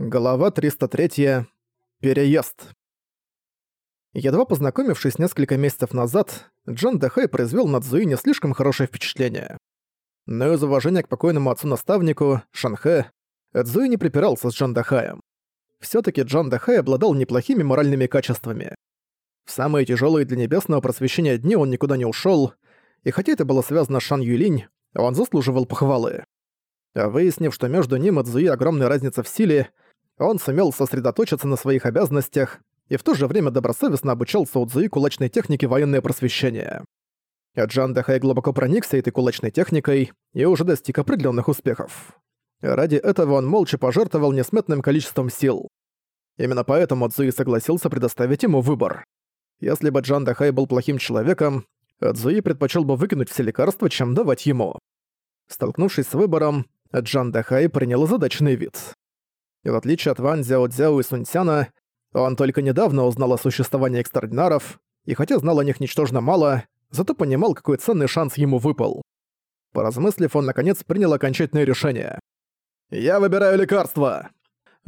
Глава 303. Переезд. Едва познакомившись несколько месяцев назад, Джон Дэхэй произвел над Зуи не слишком хорошее впечатление. Но из уважения к покойному отцу-наставнику, Шанхэ, Цзуи не припирался с Джон Дэхаем. Всё-таки Джон Дэхэй обладал неплохими моральными качествами. В самые тяжёлые для небесного просвещения дни он никуда не ушёл, и хотя это было связано с Шан Юлинь, он заслуживал похвалы. Выяснив, что между ним и Цзуи огромная разница в силе, он сумел сосредоточиться на своих обязанностях и в то же время добросовестно обучался у Цзуи кулачной технике военное просвещение. Джан Дахай глубоко проникся этой кулачной техникой и уже достиг определенных успехов. Ради этого он молча пожертвовал несметным количеством сил. Именно поэтому Цзуи согласился предоставить ему выбор. Если бы Джан Дахай был плохим человеком, Цзуи предпочел бы выкинуть все лекарства, чем давать ему. Столкнувшись с выбором, Джан Дахай принял задачный вид. И в отличие от Ван Зяо Цзяо и Сунцяна, он только недавно узнал о существовании экстраординаров, и хотя знал о них ничтожно мало, зато понимал, какой ценный шанс ему выпал. Поразмыслив, он наконец принял окончательное решение. «Я выбираю лекарство!»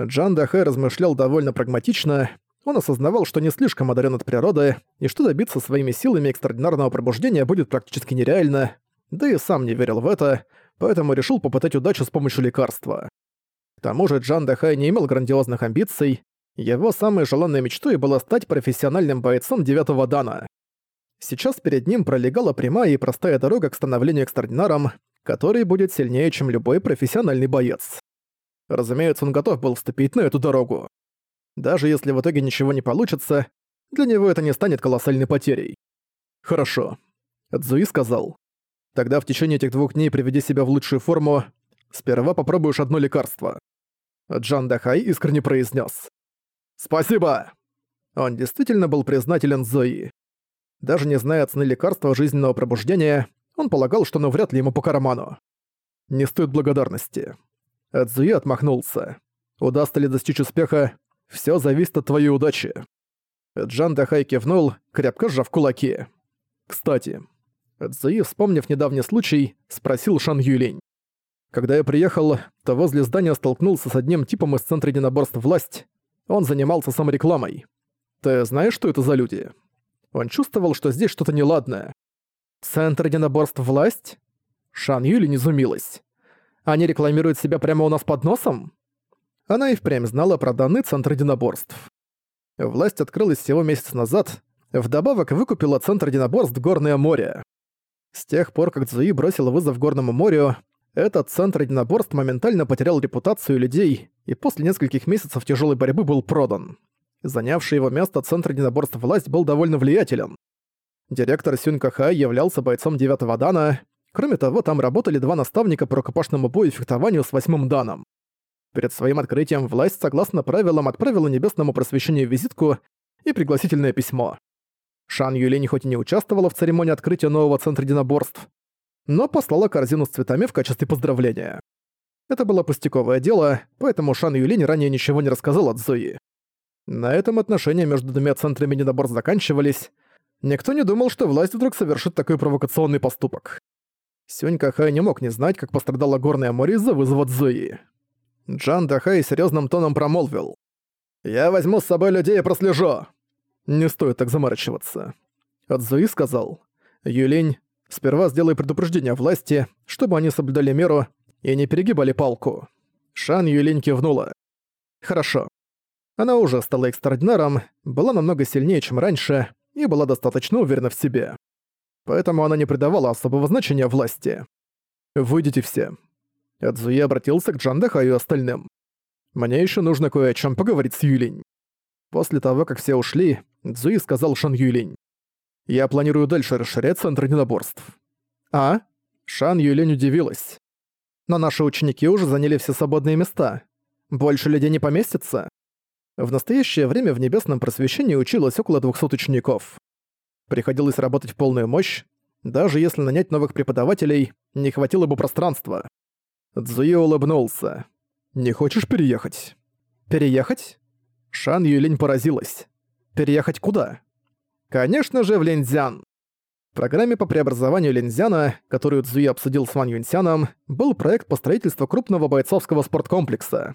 Джан Дахэ размышлял довольно прагматично, он осознавал, что не слишком одарен от природы, и что добиться своими силами экстраординарного пробуждения будет практически нереально, да и сам не верил в это, поэтому решил попытать удачу с помощью лекарства. К тому же Джан Дахай не имел грандиозных амбиций, его самой желанной мечтой было стать профессиональным бойцом девятого дана. Сейчас перед ним пролегала прямая и простая дорога к становлению экстраординаром, который будет сильнее, чем любой профессиональный боец. Разумеется, он готов был вступить на эту дорогу. Даже если в итоге ничего не получится, для него это не станет колоссальной потерей. «Хорошо», — Цзуи сказал. «Тогда в течение этих двух дней приведи себя в лучшую форму. Сперва попробуешь одно лекарство. Джан Дахай искренне произнес: «Спасибо!» Он действительно был признателен Зои. Даже не зная цены лекарства жизненного пробуждения, он полагал, что оно вряд ли ему по карману. Не стоит благодарности. Цзуи отмахнулся. Удастся ли достичь успеха, все зависит от твоей удачи. Джан Дахай кивнул, крепко сжав кулаки. Кстати, Цзуи, вспомнив недавний случай, спросил Шан Юлинь. Когда я приехал, то возле здания столкнулся с одним типом из Центра единоборств «Власть». Он занимался саморекламой. Ты знаешь, что это за люди? Он чувствовал, что здесь что-то неладное. «Центр единоборств «Власть»?» Шан Юли не изумилась. «Они рекламируют себя прямо у нас под носом?» Она и впрямь знала про данный Центр единоборств. Власть открылась всего месяц назад, вдобавок выкупила Центр единоборств «Горное море». С тех пор, как Цзуи бросил вызов Горному морю, этот центр единоборств моментально потерял репутацию людей и после нескольких месяцев тяжелой борьбы был продан. Занявший его место центр единоборств власть был довольно влиятелен. Директор Сюнь Кахай являлся бойцом девятого дана. Кроме того, там работали два наставника по рукопашному бою и фехтованию с восьмым даном. Перед своим открытием власть, согласно правилам, отправила небесному просвещению визитку и пригласительное письмо. Шан Юлинь хоть и не участвовала в церемонии открытия нового центра единоборств, но послала корзину с цветами в качестве поздравления. Это было пустяковое дело, поэтому Шан Юлинь ранее ничего не рассказал от Зои. На этом отношения между двумя центрами недобор заканчивались. Никто не думал, что власть вдруг совершит такой провокационный поступок. Сюнь Кахай не мог не знать, как пострадало Горное море из-за вызова Цзуи. Джан Дахай серьезным тоном промолвил. «Я возьму с собой людей и прослежу!» «Не стоит так заморачиваться». Цзуи сказал. «Юлинь, Сперва сделай предупреждение власти, чтобы они соблюдали меру и не перегибали палку. Шан Юлинь кивнула. Хорошо. Она уже стала экстраординаром, была намного сильнее, чем раньше, и была достаточно уверена в себе. Поэтому она не придавала особого значения власти. «Выйдите все». Эдзуи обратился к Джандахаю и остальным. «Мне еще нужно кое о чем поговорить с Юлинь». После того, как все ушли, Цзуи сказал Шан Юлинь. Я планирую дальше расширять центр единоборств». «А?» Шан Юлень удивилась. «Но наши ученики уже заняли все свободные места. Больше людей не поместится?» В настоящее время в Небесном Просвещении училось около 200 учеников. Приходилось работать в полную мощь, даже если нанять новых преподавателей, не хватило бы пространства. Цзуи улыбнулся. «Не хочешь переехать?» «Переехать?» Шан Юлинь поразилась. «Переехать куда?» Конечно же, в Линзян. В программе по преобразованию Линзяна, которую Цзуи обсудил с Ван Юньсяном, был проект по строительству крупного бойцовского спорткомплекса.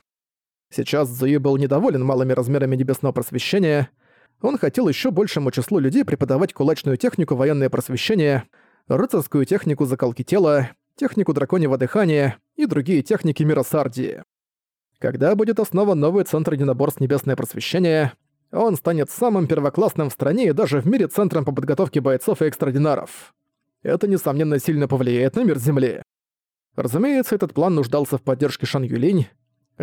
Сейчас Зуи был недоволен малыми размерами небесного просвещения. Он хотел еще большему числу людей преподавать кулачную технику военное просвещение, рыцарскую технику закалки тела, технику драконьего дыхания и другие техники мира Сардии. Когда будет основан новый центр единоборств Небесное Просвещение, он станет самым первоклассным в стране и даже в мире центром по подготовке бойцов и экстрадинаров. Это, несомненно, сильно повлияет на мир Земли. Разумеется, этот план нуждался в поддержке Шан Юлинь.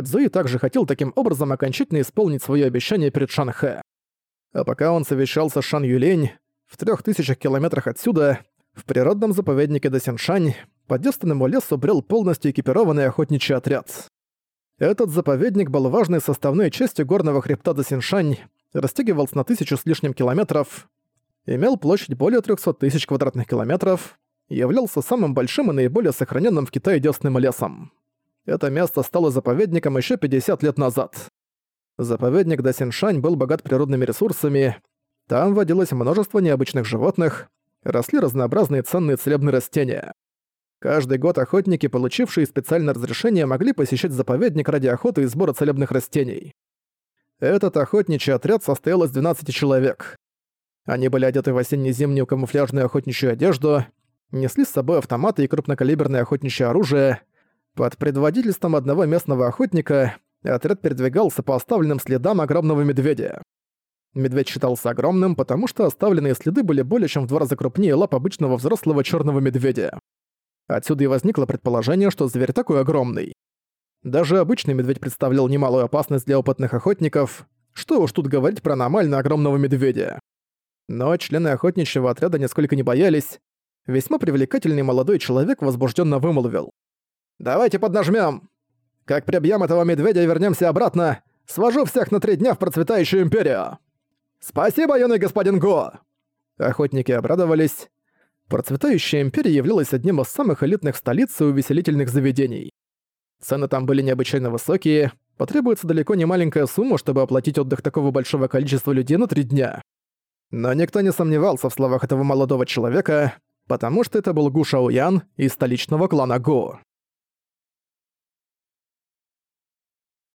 Цзуи также хотел таким образом окончательно исполнить свое обещание перед Шан Хэ. А пока он совещался с Шан Юлинь, в трех тысячах километрах отсюда, в природном заповеднике Досиншань, по девственному лесу брел полностью экипированный охотничий отряд. Этот заповедник был важной составной частью горного хребта Досиншань, растягивался на тысячу с лишним километров, имел площадь более 300 тысяч квадратных километров, являлся самым большим и наиболее сохраненным в Китае девственным лесом. Это место стало заповедником еще 50 лет назад. Заповедник Дасиншань был богат природными ресурсами, там водилось множество необычных животных, росли разнообразные ценные целебные растения. Каждый год охотники, получившие специальное разрешение, могли посещать заповедник ради охоты и сбора целебных растений. Этот охотничий отряд состоял из 12 человек. Они были одеты в осенне-зимнюю камуфляжную охотничью одежду, несли с собой автоматы и крупнокалиберное охотничье оружие. Под предводительством одного местного охотника отряд передвигался по оставленным следам огромного медведя. Медведь считался огромным, потому что оставленные следы были более чем в два раза крупнее лап обычного взрослого черного медведя. Отсюда и возникло предположение, что зверь такой огромный. Даже обычный медведь представлял немалую опасность для опытных охотников, что уж тут говорить про аномально огромного медведя. Но члены охотничьего отряда нисколько не боялись. Весьма привлекательный молодой человек возбужденно вымолвил. «Давайте поднажмем. Как прибьем этого медведя и вернемся обратно, свожу всех на три дня в процветающую империю!» «Спасибо, юный господин Го!» Охотники обрадовались. Процветающая империя являлась одним из самых элитных столиц и увеселительных заведений. Цены там были необычайно высокие, потребуется далеко не маленькая сумма, чтобы оплатить отдых такого большого количества людей на три дня. Но никто не сомневался в словах этого молодого человека, потому что это был Гу Шаоян из столичного клана Го.